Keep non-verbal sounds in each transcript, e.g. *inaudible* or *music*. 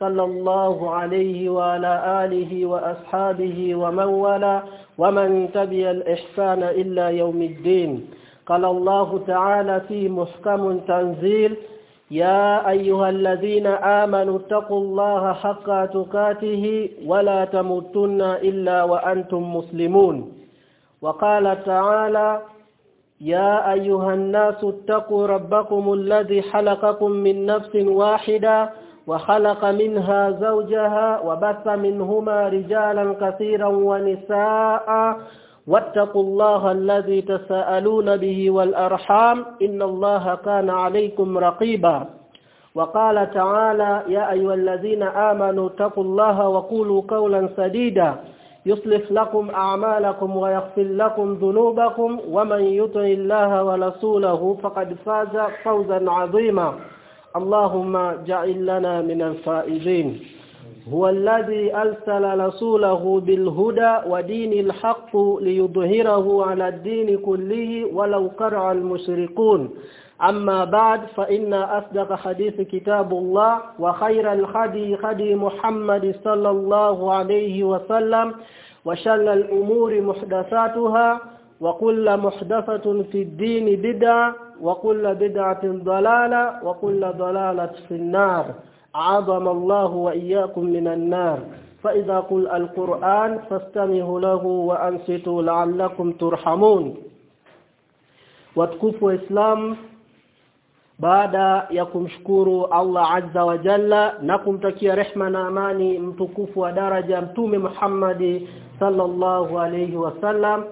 صلى الله عليه وعلى آله وأصحابه ومن ولا ومن تبع الإحسان إلا يوم الدين. قال الله تعالى في محكم تنزيل يا أيها الذين آمنوا اتقوا الله حق تقاته ولا تموتن إلا وأنتم مسلمون. وقال تعالى يا أيها الناس اتقوا ربكم الذي خلقكم من نفس واحدة وخلق منها زوجها وبث منهما رجالا كثيرا ونساء. واتقوا الله الذي تساءلون به والأرحام. إن الله كان عليكم رقيبا. وقال تعالى يا أيها الذين آمنوا اتقوا الله وقولوا قولا سديدا. يصلح لكم أعمالكم ويغفر لكم ذنوبكم. ومن يطع الله ورسوله فقد فاز فوزا عظيما. اللهم جعل لنا من الفائزين. هو الذي أرسل رسوله بالهدى ودين الحق ليظهره على الدين كله ولو كره المشركون. أما بعد فإن أصدق حديث كتاب الله وخير الخدي خدي محمد صلى الله عليه وسلم وشر الأمور محدثاتها وكل محدثة في الدين بدعة وكل بدعة ضلالة وكل ضلالة في النار. عظم الله وإياكم من النار. فإذا قل القرآن فاستمعوا له وأنصتوا لعلكم ترحمون. واتقوا إسلام. بعد يكم شكروا الله عز وجل. نكم تكي رحمة واماني متكفوا درجة. محمد صلى الله عليه وسلم.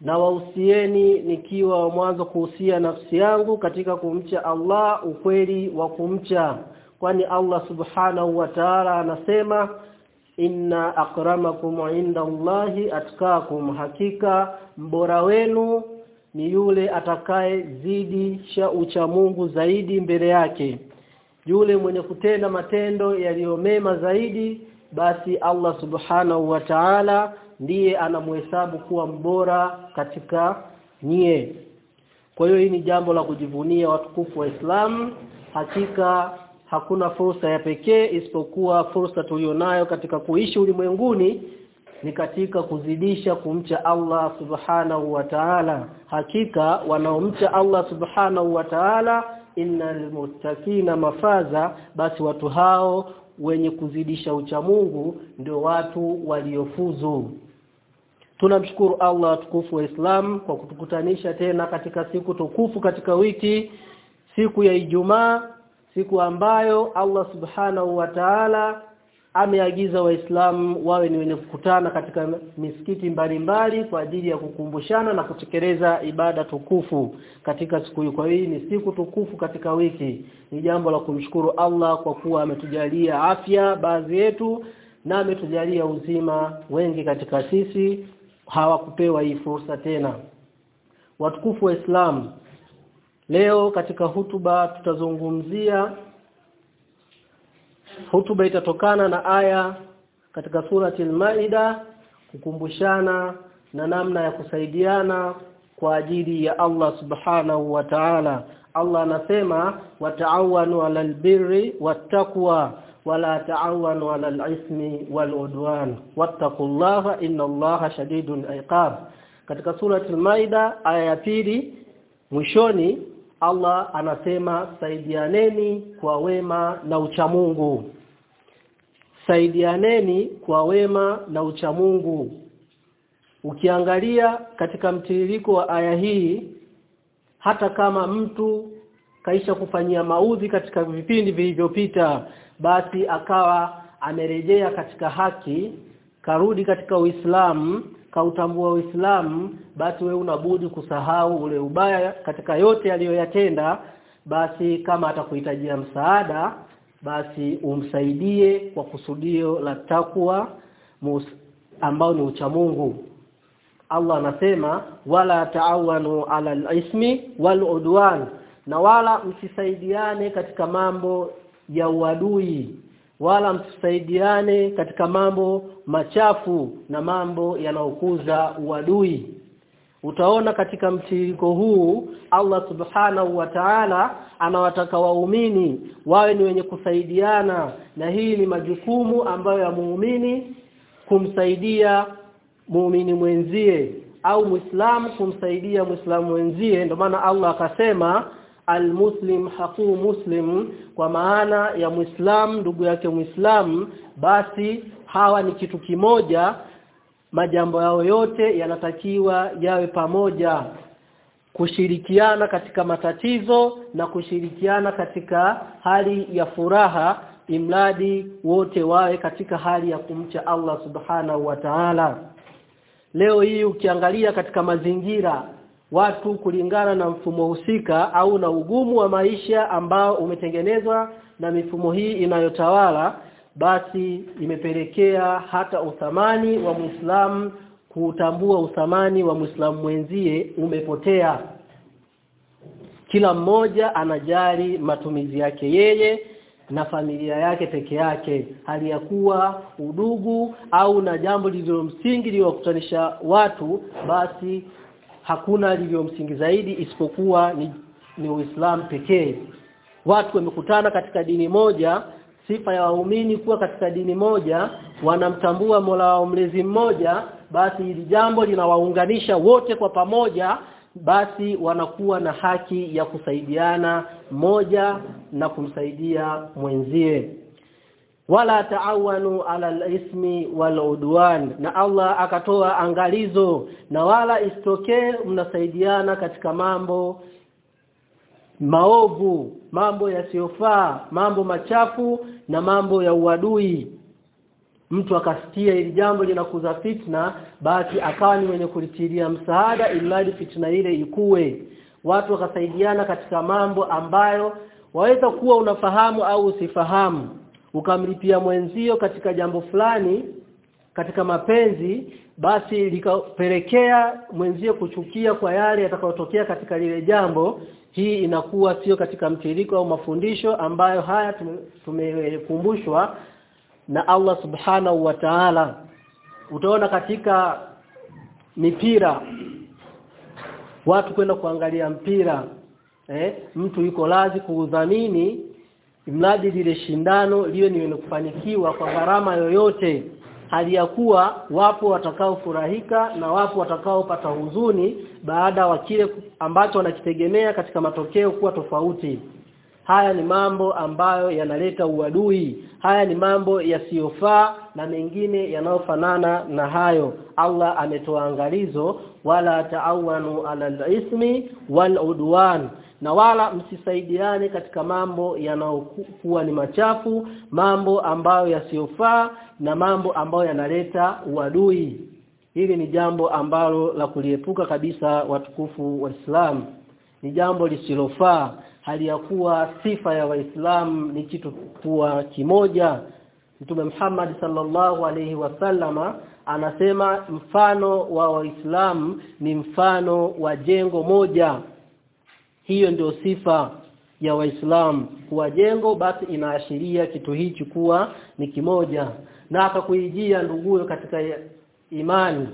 Na wausieni nikiwa wa mwanzo kuhusia nafsi yangu katika kumcha Allah ukweli wa kumcha. Kwani Allah subhanahu wa ta'ala anasema inna akramakum inda Allahi atkakum hakika mbora wenu ni yule atakaye zidi cha ucha Mungu zaidi mbele yake. Yule mwenye kutenda matendo yaliyomema zaidi basi Allah subhanahu wa ta'ala ndiye anamhesabu kuwa mbora katika nyie. Kwa hiyo hii ni jambo la kujivunia watukufu wa Islam. Hakika hakuna fursa ya pekee isipokuwa fursa tulionayo katika kuishi ulimwenguni ni katika kuzidisha kumcha Allah subhanahu wa ta'ala. Hakika wanaomcha Allah subhanahu wa ta'ala innal muttaqina mafaza basi watu hao wenye kuzidisha ucha Mungu ndio watu waliofuzu tunamshukuru Allah tukufu wa Islam kwa kutukutanisha tena katika siku tukufu katika wiki siku ya Ijumaa siku ambayo Allah subhanahu wa ta'ala ameagiza waislamu wawe ni wenye kukutana katika misikiti mbalimbali kwa ajili ya kukumbushana na kutekeleza ibada tukufu katika siku hii kwa hii ni siku tukufu katika wiki. Ni jambo la kumshukuru Allah kwa kuwa ametujalia afya baadhi yetu na ametujalia uzima wengi katika sisi hawakupewa hii fursa tena. Watukufu wa Islam leo katika hutuba tutazungumzia hutuba itatokana na aya katika surati al-Maida kukumbushana na namna ya kusaidiana kwa ajili ya Allah subhanahu wa ta'ala. Allah anasema wata'awanu 'alal birri wattaqwa wala ta'awanu 'alal والعدوان. واتقوا الله wattaqullaha الله شديد iqab. Katika surati al-Maida aya ya pili mwishoni Allah anasema saidianeni kwa wema na uchamungu saidianeni kwa wema na uchamungu ukiangalia katika mtiririko wa aya hii hata kama mtu kaisha kufanyia maudhi katika vipindi vilivyopita basi akawa amerejea katika haki karudi katika Uislamu kautambua Uislamu basi we unabudi kusahau ule ubaya katika yote aliyoyatenda basi kama atakuhitajia msaada basi umsaidie kwa kusudio la takwa ambao ni ucha mungu. Allah anasema wala taawanu ala al-ismi wal udwan na wala msisaidiane katika mambo ya uadui wala msisaidiane katika mambo machafu na mambo yanayokuza uadui. Utaona katika mtiriko huu Allah subhanahu wa ta'ala anawataka waumini wawe ni wenye kusaidiana na hii ni majukumu ambayo ya muumini kumsaidia muumini mwenzie au muislamu kumsaidia muislamu mwenzie. Ndio maana Allah akasema almuslim haqu muslim kwa maana ya muislam ndugu yake muislam basi hawa ni kitu kimoja majambo yao yote yanatakiwa yawe pamoja. Kushirikiana katika matatizo na kushirikiana katika hali ya furaha imradi wote wawe katika hali ya kumcha Allah subhanahu wa ta'ala. Leo hii ukiangalia katika mazingira watu kulingana na mfumo husika au na ugumu wa maisha ambao umetengenezwa na mifumo hii inayotawala basi imepelekea hata uthamani wa Muislamu kutambua uthamani wa Muislamu mwenzie umepotea. Kila mmoja anajali matumizi yake yeye na familia yake peke yake. Hali ya kuwa udugu au na jambo lililo msingi liwakutanisha watu basi hakuna lililo msingi zaidi isipokuwa ni, ni Uislamu pekee. Watu wamekutana katika dini moja sifa ya waumini kuwa katika dini moja wanamtambua Mola wao mlezi mmoja basi hili jambo linawaunganisha wote kwa pamoja basi wanakuwa na haki ya kusaidiana moja na kumsaidia mwenzie wala taawanu ala alismi wal udwan. Na Allah akatoa angalizo na wala isitokee mnasaidiana katika mambo maovu mambo yasiyofaa mambo machafu na mambo ya uadui. Mtu akasikia ili jambo linakuza fitna basi akawa ni mwenye kulitilia msaada ili fitna ile ikue. Watu wakasaidiana katika mambo ambayo waweza kuwa unafahamu au usifahamu ukamlipia mwenzio katika jambo fulani katika mapenzi basi likapelekea mwenzio kuchukia kwa yale yatakayotokea katika lile jambo. Hii inakuwa sio katika mtiririko au mafundisho ambayo haya tumekumbushwa na Allah subhanahu wa ta'ala. Utaona katika mipira watu kwenda kuangalia mpira eh mtu yuko lazi kuudhamini mradi lile shindano liwe ni kufanikiwa kwa gharama yoyote hali ya kuwa wapo watakaofurahika na wapo watakaopata huzuni baada wa kile ambacho wanakitegemea katika matokeo kuwa tofauti haya ni mambo ambayo yanaleta uadui. Haya ni mambo yasiyofaa na mengine yanayofanana na hayo. Allah ametoa angalizo wala taawanu ala ismi wal udwan. Na wala msisaidiane katika mambo yanayokuwa ni machafu mambo ambayo yasiyofaa na mambo ambayo yanaleta uadui. Hili ni jambo ambalo la kuliepuka kabisa watukufu wa Islam. Ni jambo lisilofaa hali ya kuwa sifa ya waislamu ni kitu kuwa kimoja. Mtume Muhammad sallallahu alaihi wasallama anasema mfano wa waislamu ni mfano wa jengo moja. Hiyo ndio sifa ya waislamu. Kuwa jengo basi inaashiria kitu hichi kuwa ni kimoja. Na akakuijia nduguyo katika imani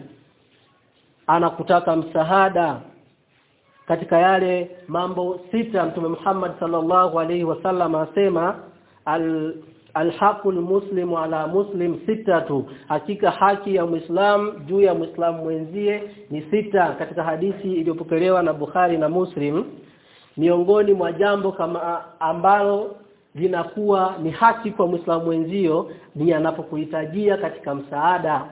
anakutaka msaada katika yale mambo sita mtume Muhammad sallallahu alaihi wasallam asema al alhaqul muslimu ala muslim sitatu hakika haki ya muislam juu ya muislam mwenzie ni sita. Katika hadithi iliyopokelewa na Bukhari na Muslim miongoni mwa jambo kama ambalo linakuwa ni haki kwa muislam mwenzio ni anapokuhitajia katika msaada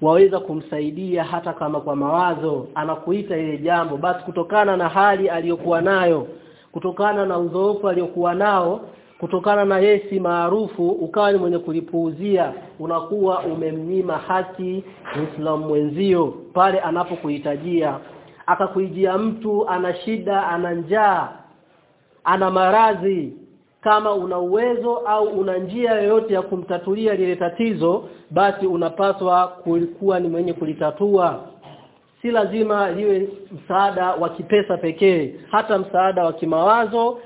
waweza kumsaidia hata kama kwa mawazo anakuita ile jambo. Basi kutokana na hali aliyokuwa nayo kutokana na udhoofu aliyokuwa nao kutokana na yesi maarufu ukawa ni mwenye kulipuuzia unakuwa umemnyima haki Muislamu mwenzio pale anapokuhitajia. Akakuijia mtu ana shida ana njaa ana maradhi kama una uwezo au una njia yoyote ya kumtatulia lile tatizo basi unapaswa kulikuwa ni mwenye kulitatua. Si lazima liwe msaada wa kipesa pekee hata msaada wa kimawazo.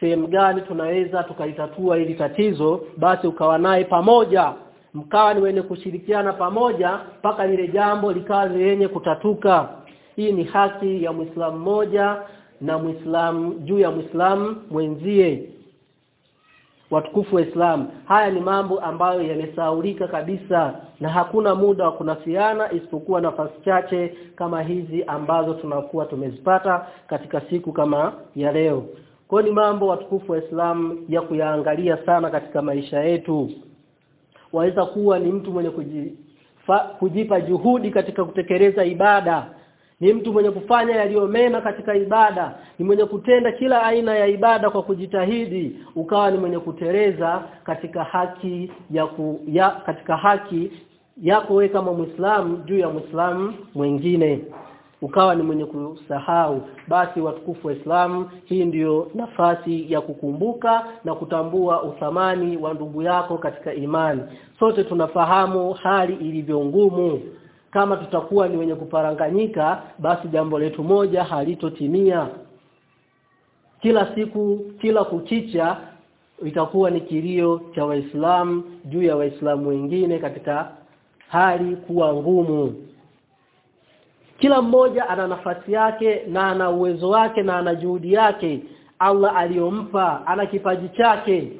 Sehemu gani tunaweza tukalitatua hili tatizo basi ukawa naye pamoja. Mkawa ni wenye kushirikiana pamoja mpaka lile jambo likawa lenye kutatuka. Hii ni haki ya Muislamu mmoja na Muislamu juu ya Muislamu mwenzie watukufu wa Islam. Haya ni mambo ambayo yamesaulika kabisa na hakuna muda wa kunafiana isipokuwa nafasi chache kama hizi ambazo tunakuwa tumezipata katika siku kama ya leo. Kwa ni mambo watukufu wa Islam ya kuyaangalia sana katika maisha yetu. Waweza kuwa ni mtu mwenye kujifa, kujipa juhudi katika kutekeleza ibada ni mtu mwenye kufanya yaliyo mema katika ibada. Ni mwenye kutenda kila aina ya ibada kwa kujitahidi. Ukawa ni mwenye kutereza katika haki ya, ku, ya katika haki yako wewe kama Muislamu juu ya Muislamu mwingine ukawa ni mwenye kusahau. Basi watukufu wa Islam hii ndiyo nafasi ya kukumbuka na kutambua uthamani wa ndugu yako katika imani. Sote tunafahamu hali ilivyo ngumu kama tutakuwa ni wenye kuparanganyika basi jambo letu moja halitotimia. Kila siku kila kukicha itakuwa ni kilio cha waislamu juu ya waislamu wengine katika hali kuwa ngumu. Kila mmoja ana nafasi yake na ana uwezo wake na ana juhudi yake. Allah aliyompa ana kipaji chake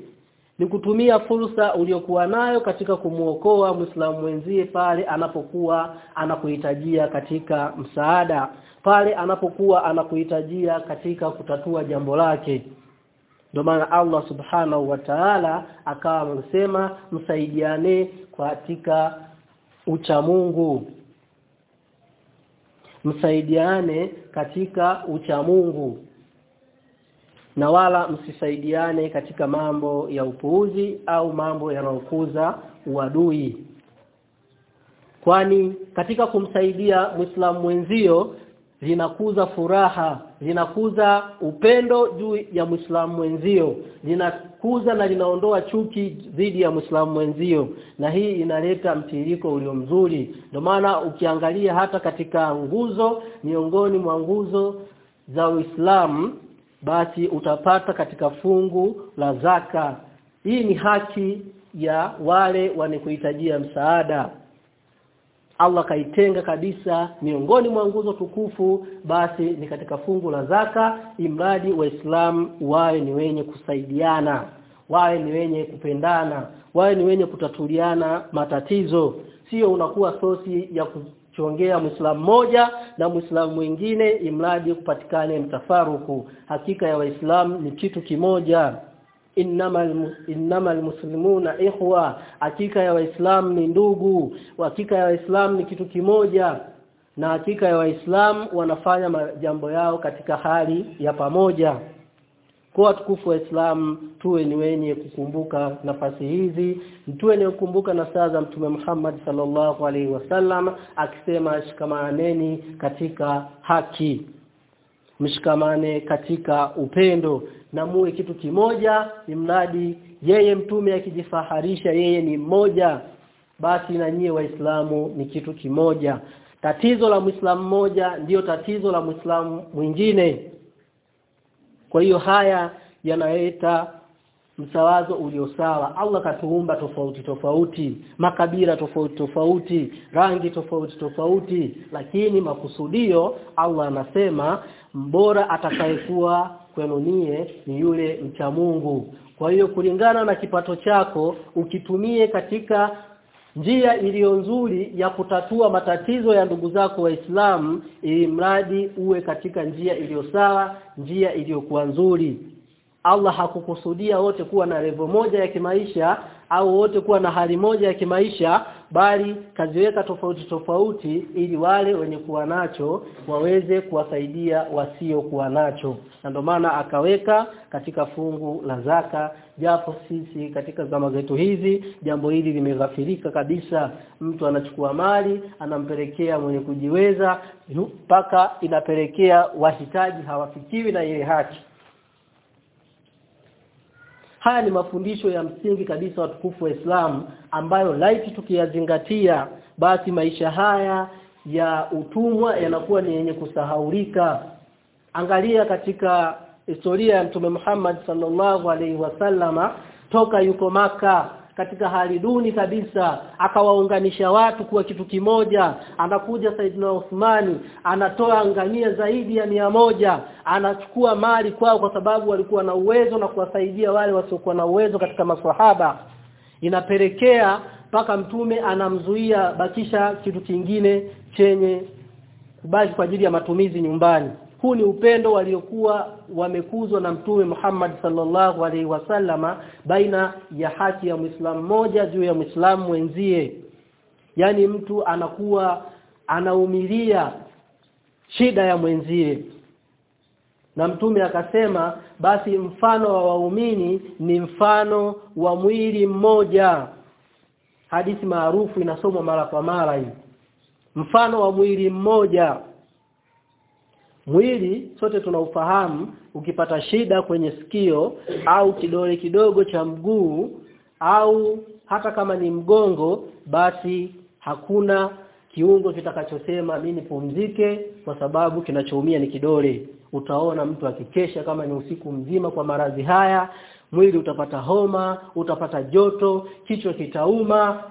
ni kutumia fursa uliyokuwa nayo katika kumuokoa Muislamu mwenzie pale anapokuwa anakuhitajia katika msaada pale anapokuwa anakuhitajia katika kutatua jambo lake ndio maana Allah subhanahu wa ta'ala akawa amesema msaidiane katika ucha Mungu. msaidiane katika uchamungu na wala msisaidiane katika mambo ya upuuzi au mambo yanayokuza uadui. Kwani katika kumsaidia Muislamu mwenzio linakuza furaha linakuza upendo juu ya Muislamu mwenzio linakuza na linaondoa chuki dhidi ya Muislamu mwenzio na hii inaleta mtiririko ulio mzuri. Ndio maana ukiangalia hata katika nguzo miongoni mwa nguzo za Uislamu basi utapata katika fungu la zaka. Hii ni haki ya wale wanekuhitajia msaada. Allah kaitenga kabisa miongoni mwa nguzo tukufu basi ni katika fungu la zaka imradi waislamu wawe ni wenye kusaidiana wawe ni wenye kupendana wawe ni wenye kutatuliana matatizo. Sio unakuwa sosi ya kuchongea muislamu mmoja na muislamu mwingine imradi kupatikane mtafaruku. Hakika ya waislamu ni kitu kimoja. Innamal muslimuna ikhwa. Hakika ya waislamu ni ndugu. Hakika ya waislamu ni kitu kimoja. Na hakika ya waislamu wanafanya majambo yao katika hali ya pamoja kwa watukufu wa Islam tuwe ni wenye kukumbuka nafasi hizi tuwe ni kukumbuka na saa za mtume Muhammad sallallahu alaihi wasallam akisema shikamaneni katika haki mshikamane katika upendo na muwe kitu kimoja ni imradi yeye mtume akijifaharisha yeye ni mmoja basi na nyie waislamu ni kitu kimoja. Tatizo la muislamu mmoja ndiyo tatizo la muislamu mwingine kwa hiyo haya yanaleta msawazo ulio sawa. Allah katuumba tofauti tofauti makabila tofauti tofauti rangi tofauti tofauti lakini makusudio Allah anasema mbora atakayekuwa kwenu nie ni yule mcha Mungu. Kwa hiyo kulingana na kipato chako ukitumie katika njia iliyo nzuri ya kutatua matatizo ya ndugu zako waislamu ili mradi uwe katika njia iliyo sawa njia iliyokuwa nzuri. Allah hakukusudia wote kuwa na levo moja ya kimaisha au wote kuwa na hali moja ya kimaisha bali kaziweka tofauti tofauti ili wale wenye kuwa nacho waweze kuwasaidia wasio kuwa nacho. Na ndio maana akaweka katika fungu la zaka japo sisi katika zama zetu hizi jambo hili limeghafirika kabisa. Mtu anachukua mali anampelekea mwenye kujiweza mpaka inapelekea wahitaji hawafikiwi na ile haki haya ni mafundisho ya msingi kabisa watukufu wa Islam ambayo laiti tukiyazingatia basi maisha haya ya utumwa yanakuwa ni yenye kusahaulika. Angalia katika historia ya mtume Muhammad sallallahu alaihi wasallama toka yuko maka katika hali duni kabisa akawaunganisha watu kuwa kitu kimoja. Anakuja Saidina Uthmani anatoa ngamia zaidi ya mia moja anachukua mali kwao kwa sababu walikuwa na uwezo na kuwasaidia wale wasiokuwa na uwezo katika maswahaba. Inapelekea mpaka mtume anamzuia bakisha kitu kingine chenye kubaki kwa ajili ya matumizi nyumbani huu ni upendo waliokuwa wamekuzwa na mtume Muhammad sallallahu alaihi wasallama baina ya haki ya Muislamu mmoja juu ya Muislamu mwenzie. Yani mtu anakuwa anaumilia shida ya mwenzie. Na mtume akasema basi mfano wa waumini ni mfano wa mwili mmoja. Hadithi maarufu inasomwa mara kwa mara hii. Mfano wa mwili mmoja mwili sote tunaufahamu ukipata shida kwenye sikio au kidole kidogo cha mguu au hata kama ni mgongo basi hakuna kiungo kitakachosema mimi nipumzike kwa sababu kinachoumia ni kidole. Utaona mtu akikesha kama ni usiku mzima kwa maradhi haya mwili utapata homa utapata joto kichwa kitauma.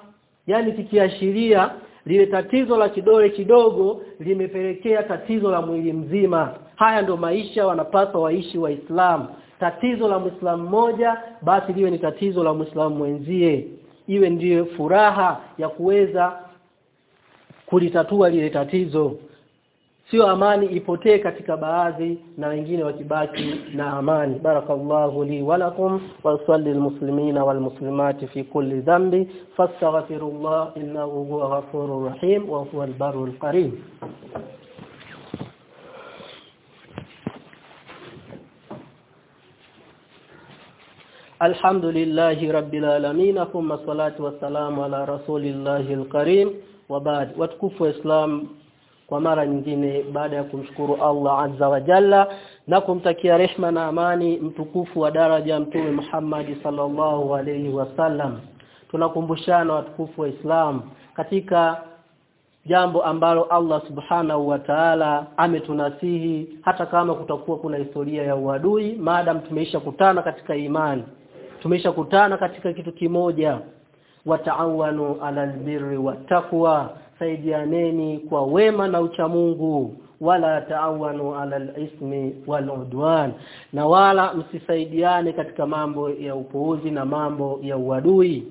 Yani kikiashiria lile tatizo la kidole kidogo limepelekea tatizo la mwili mzima. Haya ndo maisha wanapaswa waishi waislamu. Tatizo la muislamu mmoja basi liwe ni tatizo la muislamu mwenzie. Iwe ndiyo furaha ya kuweza kulitatua lile tatizo sio amani ipotee katika baadhi na wengine wakibaki na amani barakallahu li walakum wa salli almuslimina walmuslimati fi kulli dhanbi fastaghfirullah innahu huwa ghafurur rahim wa huwa albarul karim الحمد لله رب العالمين ثم الصلاه والسلام على رسول الله الكريم وبعد وتكفوا اسلام kwa mara nyingine baada ya kumshukuru Allah azza wa jalla na kumtakia rehma na amani mtukufu wa daraja mtume Muhammad sallallahu alayhi wasallam tunakumbushana watukufu wa Islam katika jambo ambalo Allah subhanahu wa ta'ala ametunasihi hata kama kutakuwa kuna historia ya uadui maadam tumeisha kutana katika imani tumeisha kutana katika kitu kimoja wataawanu alal birri wattaqwa saidianeni kwa wema na uchamungu wala taawanu ala ismi wal udwan. Na wala msisaidiane katika mambo ya upuuzi na mambo ya uadui.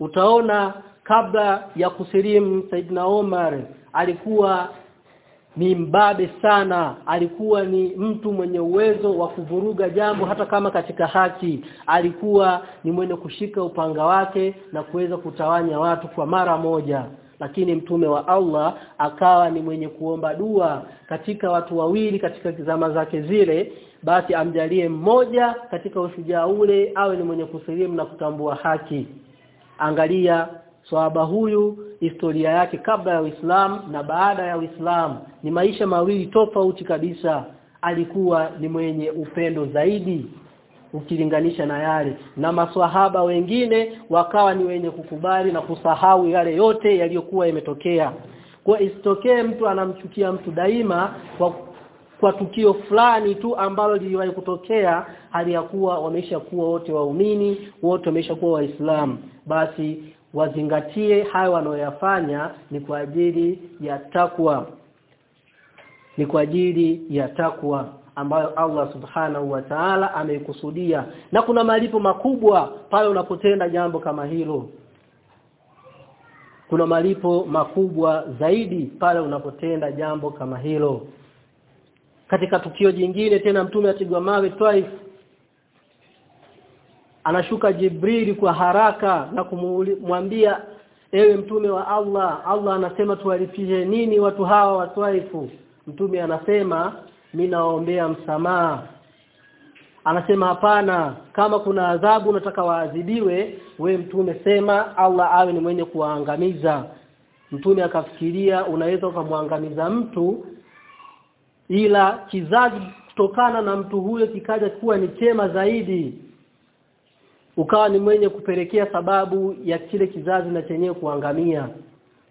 Utaona kabla ya kusilimu Saidina Omar alikuwa ni mbabe sana. Alikuwa ni mtu mwenye uwezo wa kuvuruga jambo hata kama katika haki. Alikuwa ni mwenye kushika upanga wake na kuweza kutawanya watu kwa mara moja lakini mtume wa Allah akawa ni mwenye kuomba dua katika watu wawili katika zama zake zile basi amjalie mmoja katika ushujaa ule awe ni mwenye kusilimu na kutambua haki. Angalia swahaba huyu historia yake kabla ya Uislamu na baada ya Uislamu. Ni maisha mawili tofauti kabisa. Alikuwa ni mwenye upendo zaidi ukilinganisha na yale. Na maswahaba wengine wakawa ni wenye kukubali na kusahau yale yote yaliyokuwa yametokea. Kwa isitokee mtu anamchukia mtu daima kwa kwa tukio fulani tu ambalo liliwahi kutokea hali ya kuwa wameisha kuwa wote waumini wote wameisha kuwa waislamu. Basi wazingatie hayo wanayoyafanya ni kwa ajili ya takwa. Ni kwa ajili ya takwa ambayo Allah subhanahu wa ta'ala ameikusudia. Na kuna malipo makubwa pale unapotenda jambo kama hilo. Kuna malipo makubwa zaidi pale unapotenda jambo kama hilo. Katika tukio jingine tena mtume atigwa mawe twice. Anashuka Jibrili kwa haraka na kumwambia ewe mtume wa Allah Allah anasema tuwalifie nini watu hawa watwaifu mtume anasema mimi naombea msamaha. Anasema hapana kama kuna adhabu unataka waadhibiwe we mtume sema Allah awe ni mwenye kuwaangamiza. Mtume akafikiria unaweza ukamwangamiza mtu ila kizazi kutokana na mtu huyo kikaja kuwa ni chema zaidi. Ukawa ni mwenye kupelekea sababu ya kile kizazi na chenyewe kuangamia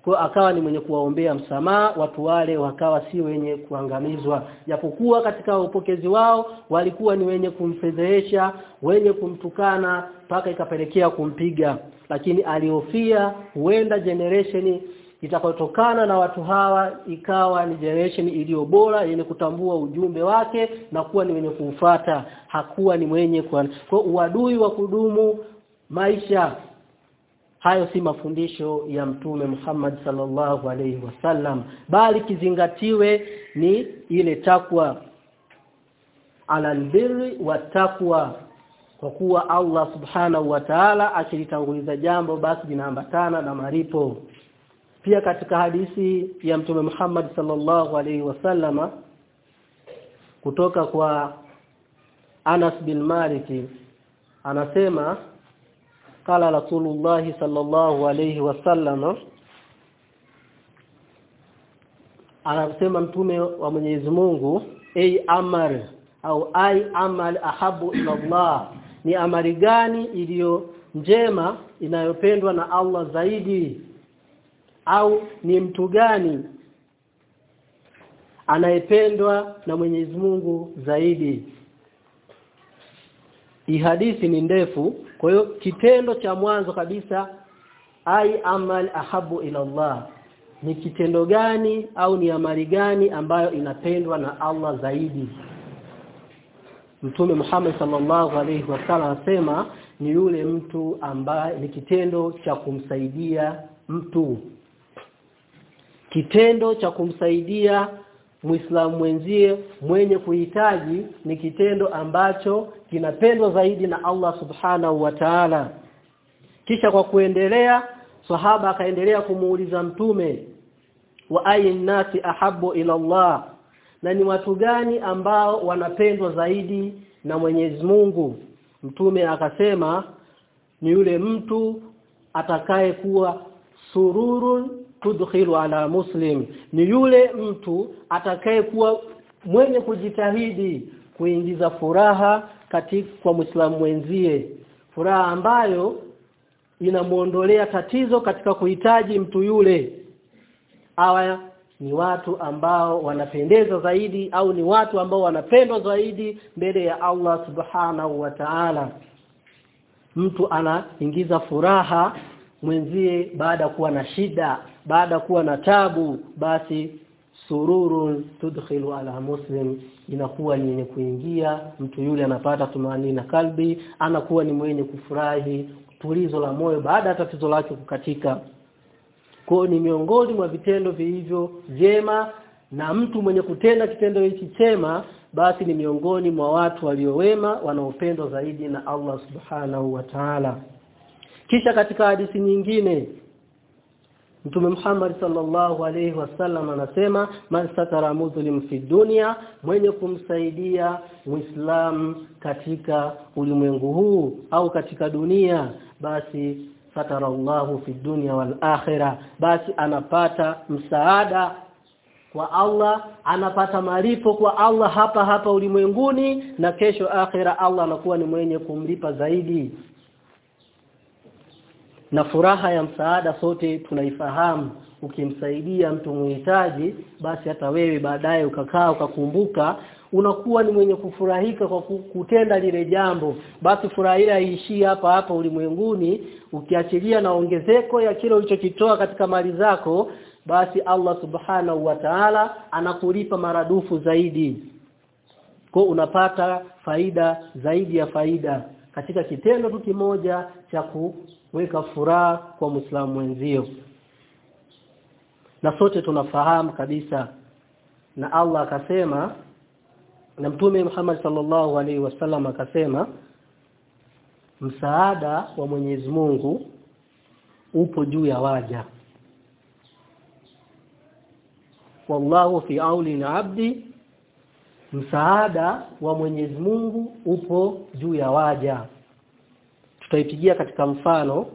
kwa akawa ni mwenye kuwaombea msamaha watu wale wakawa si wenye kuangamizwa. Japokuwa katika upokezi wao walikuwa ni wenye kumfedhehesha wenye kumtukana mpaka ikapelekea kumpiga. Lakini alihofia huenda generation itakayotokana na watu hawa ikawa ni generation iliyo bora yenye kutambua ujumbe wake na kuwa ni wenye kuufata hakuwa ni mwenye kwa, kwa uadui wa kudumu maisha hayo si mafundisho ya mtume Muhammad sallallahu alaihi wasallam bali kizingatiwe ni ile takwa. Alalbirri wa takwa kwa kuwa Allah subhanahu wa ta'ala akilitanguliza jambo basi linaambatana na maripo pia katika hadithi ya mtume Muhammad sallallahu alaihi wasallama kutoka kwa Anas bin Malik anasema qala الله sallallahu alaihi wasallam anasema mtume wa Mwenyezi Mungu ay amar au ai amal ahabu ila Allah. Ni amali gani iliyo njema inayopendwa na Allah zaidi? Au ni mtu gani anayependwa na Mwenyezi Mungu zaidi? Hii hadithi ni ndefu kwa hiyo kitendo cha mwanzo kabisa ai amal ahabu ila Allah. Ni kitendo gani au ni amali gani ambayo inapendwa na Allah zaidi? Mtume Muhammad sallallahu alaihi wasallam anasema ni yule mtu ambaye ni kitendo cha kumsaidia mtu. Kitendo cha kumsaidia Muislamu mwenzie mwenye kuhitaji ni kitendo ambacho kinapendwa zaidi na Allah Subhanahu wa Ta'ala. Kisha kwa kuendelea sahaba akaendelea kumuuliza mtume wa ayin nasi ahabbu ila Allah na ni watu gani ambao wanapendwa zaidi na Mwenyezi Mungu mtume akasema ni yule mtu atakaye kuwa sururun tudkhilu ala muslim. Ni yule mtu atakaye kuwa mwenye kujitahidi kuingiza furaha katika kwa Muislamu mwenzie. Furaha ambayo inamuondolea tatizo katika kuhitaji mtu yule. Awa ni watu ambao wanapendeza zaidi au ni watu ambao wanapendwa zaidi mbele ya Allah subhanahu wa ta'ala. Mtu anaingiza furaha mwenzie baada kuwa na shida baada kuwa na tabu basi sururun tudkhilu ala muslim inakuwa ni yenye kuingia. Mtu yule anapata tumani na kalbi anakuwa ni mwenye kufurahi tulizo la moyo baada ya tatizo lake kukatika. Kwa ni miongoni mwa vitendo vilivyo vyema na mtu mwenye kutenda kitendo hichi chema basi ni miongoni mwa watu waliowema wanaopendwa zaidi na Allah subhanahu wa ta'ala. Kisha katika hadithi nyingine Mtume Muhammad sallallahu alaihi wasallam anasema man satara muslim fi dunya mwenye kumsaidia muislam katika ulimwengu huu au katika dunia basi satara Allahu fi dunya wal akhirah basi anapata msaada kwa Allah anapata malipo kwa Allah hapa hapa ulimwenguni na kesho akhira Allah anakuwa ni mwenye kumlipa zaidi na furaha ya msaada sote tunaifahamu. Ukimsaidia mtu muhitaji basi hata wewe baadaye ukakaa ukakumbuka unakuwa ni mwenye kufurahika kwa kutenda lile jambo. Basi furaha ile haishii hapa hapa ulimwenguni. Ukiachilia na ongezeko ya kile ulichokitoa katika mali zako basi Allah subhanahu wa ta'ala anakulipa maradufu zaidi. Kwa unapata faida zaidi ya faida. Katika kitendo tu kimoja cha kuweka furaha kwa Muislamu mwenzio. Na sote tunafahamu kabisa na Allah akasema na mtume Muhammad sallallahu alaihi wasallam akasema msaada wa Mwenyezi Mungu upo juu ya waja. Wallahu fi auli na abdi msaada wa Mwenyezi Mungu upo juu ya waja tutaipigia katika mfano.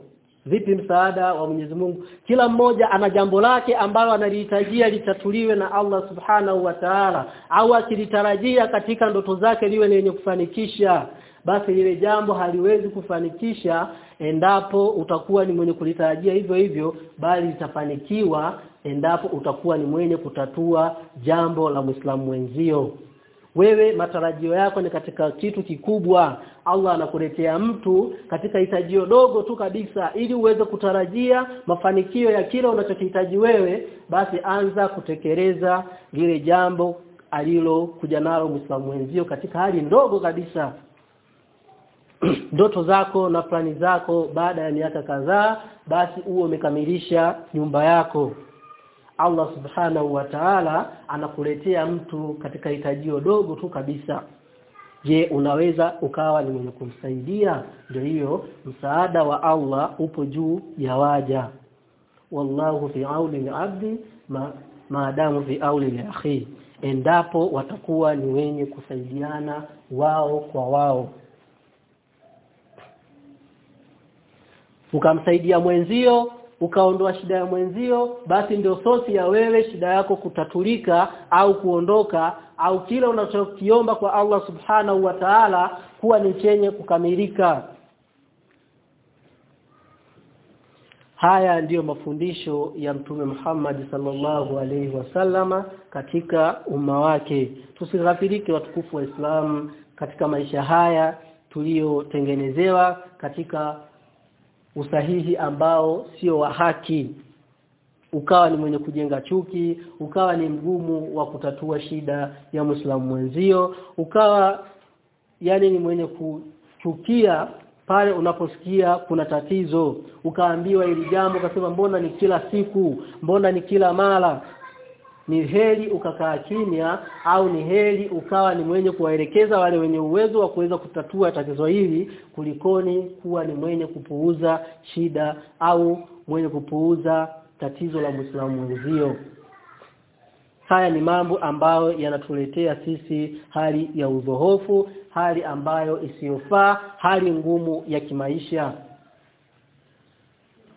Vipi msaada wa Mwenyezi Mungu? Kila mmoja ana jambo lake ambalo analihitajia litatuliwe na Allah Subhanahu wa Ta'ala au akilitarajia katika ndoto zake liwe lenye kufanikisha. Basi lile jambo haliwezi kufanikisha endapo utakuwa ni mwenye kulitarajia hivyo hivyo bali litafanikiwa endapo utakuwa ni mwenye kutatua jambo la Muislamu mwenzio wewe matarajio yako ni katika kitu kikubwa. Allah anakuletea mtu katika hitajio dogo tu kabisa. Ili uweze kutarajia mafanikio ya kila unachokihitaji wewe basi anza kutekeleza lile jambo alilokuja nalo Muislamu wenzio katika hali ndogo kabisa. *clears throat* Ndoto zako na plani zako baada ya miaka kadhaa basi uwe umekamilisha nyumba yako Allah subhanahu wa ta'ala anakuletea mtu katika hitajio dogo tu kabisa. Je unaweza ukawa ni mwenye kumsaidia? Ndio hiyo msaada wa Allah upo juu ya waja. Wallahu fi auli al-abdi ma maadamu fi auli akhi endapo watakuwa ni wenye kusaidiana wao kwa wao. Ukamsaidia mwenzio ukaondoa shida ya mwenzio basi ndio sosi ya wewe shida yako kutatulika au kuondoka au kile unachokiomba kwa Allah subhanahu wa ta'ala kuwa ni chenye kukamilika. Haya ndiyo mafundisho ya mtume Muhammad sallallahu alaihi wasallama katika umma wake. Tusighafirike watukufu wa Islam katika maisha haya tuliyotengenezewa katika usahihi ambao sio wa haki. Ukawa ni mwenye kujenga chuki ukawa ni mgumu wa kutatua shida ya Muislamu mwenzio ukawa yani ni mwenye kuchukia pale unaposikia kuna tatizo. Ukaambiwa ili jambo ukasema mbona ni kila siku? Mbona ni kila mara ni heri ukakaa kimya au ni heli ukawa ni mwenye kuwaelekeza wale wenye uwezo wa kuweza kutatua tatizo hili kulikoni kuwa ni mwenye kupuuza shida au mwenye kupuuza tatizo la Muislamu mwenzio. Haya ni mambo ambayo yanatuletea sisi hali ya udhohofu hali ambayo isiyofaa hali ngumu ya kimaisha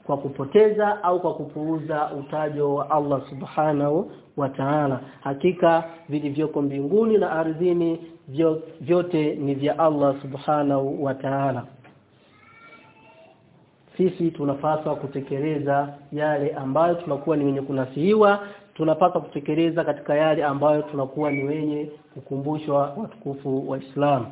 kwa kupoteza au kwa kupuuza utajo wa Allah subhanahu wa ta'ala. Hakika vilivyoko mbinguni na ardhini vyote ni vya Allah subhanahu wa ta'ala. Sisi tunapaswa kutekeleza yale ambayo tunakuwa ni wenye kunasihiwa tunapaswa kutekeleza katika yale ambayo tunakuwa ni wenye kukumbushwa watukufu wa Islam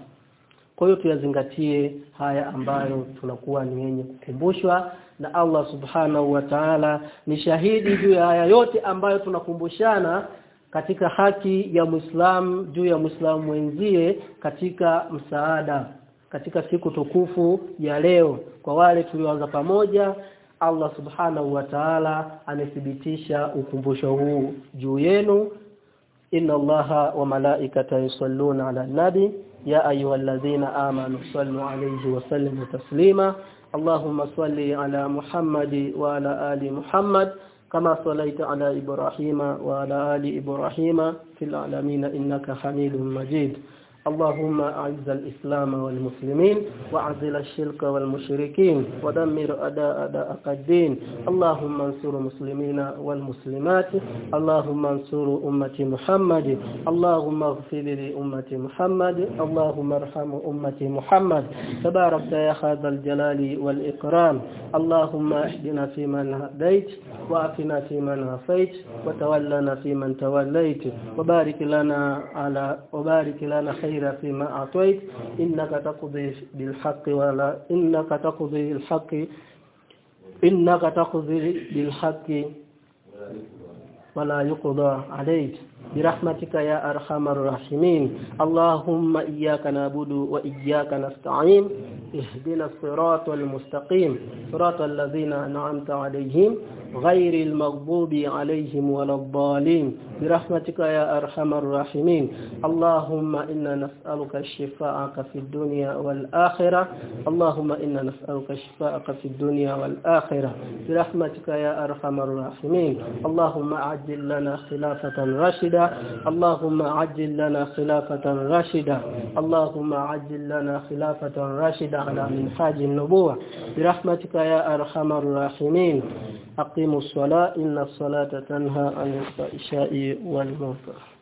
kwa hiyo tuyazingatie haya ambayo tunakuwa ni wenye kukumbushwa na Allah subhanahu wa ta'ala. Ni shahidi juu ya haya yote ambayo tunakumbushana katika haki ya Muislam juu ya Muislamu mwenzie katika msaada katika siku tukufu ya leo. Kwa wale tulioanza pamoja Allah subhanahu wa ta'ala amethibitisha ukumbusho huu juu yenu. Inna allaha wa malaikata yusalluna ala nabi ya ayyuhalladhina amanu sallu alayhi wa sallimu taslima اللهم صل على محمد وعلى آل محمد كما صليت على إبراهيم وعلى آل إبراهيم في العالمين إنك حميد مجيد. اللهم أعز الإسلام والمسلمين وأعزل الشرك والمشركين ودمر أداء أداء الدين. اللهم انصر المسلمين والمسلمات. اللهم انصر أمة محمد. اللهم اغفر لأمة محمد. اللهم ارحم أمة محمد. تبارك يا هذا الجلال والإكرام. اللهم اهدنا فيمن هديت وعافنا فيمن عافيت وتولنا فيمن توليت. وبارك لنا على وبارك لنا خير خير فيما أعطيت. إنك تقضي بالحق ولا إنك تقضي الحق إنك تقضي بالحق ولا يقضى عليك. برحمتك يا أرحم الراحمين. اللهم إياك نعبد وإياك نستعين. اهدنا الصراط المستقيم. صراط الذين أنعمت عليهم. غير المغضوب عليهم ولا الضالين. برحمتك يا أرحم الراحمين. اللهم إنا نسألك الشفاء في الدنيا والآخرة. اللهم إنا نسألك الشفاء في الدنيا والآخرة. برحمتك يا أرحم الراحمين. اللهم عجل لنا خلافة راشدة. اللهم عجل لنا خلافة راشدة. اللهم عجل لنا خلافة راشدة على منهاج النبوة. برحمتك يا أرحم الراحمين. أقيموا الصلاة إن الصلاة تنهى عن الفحشاء والمنكر.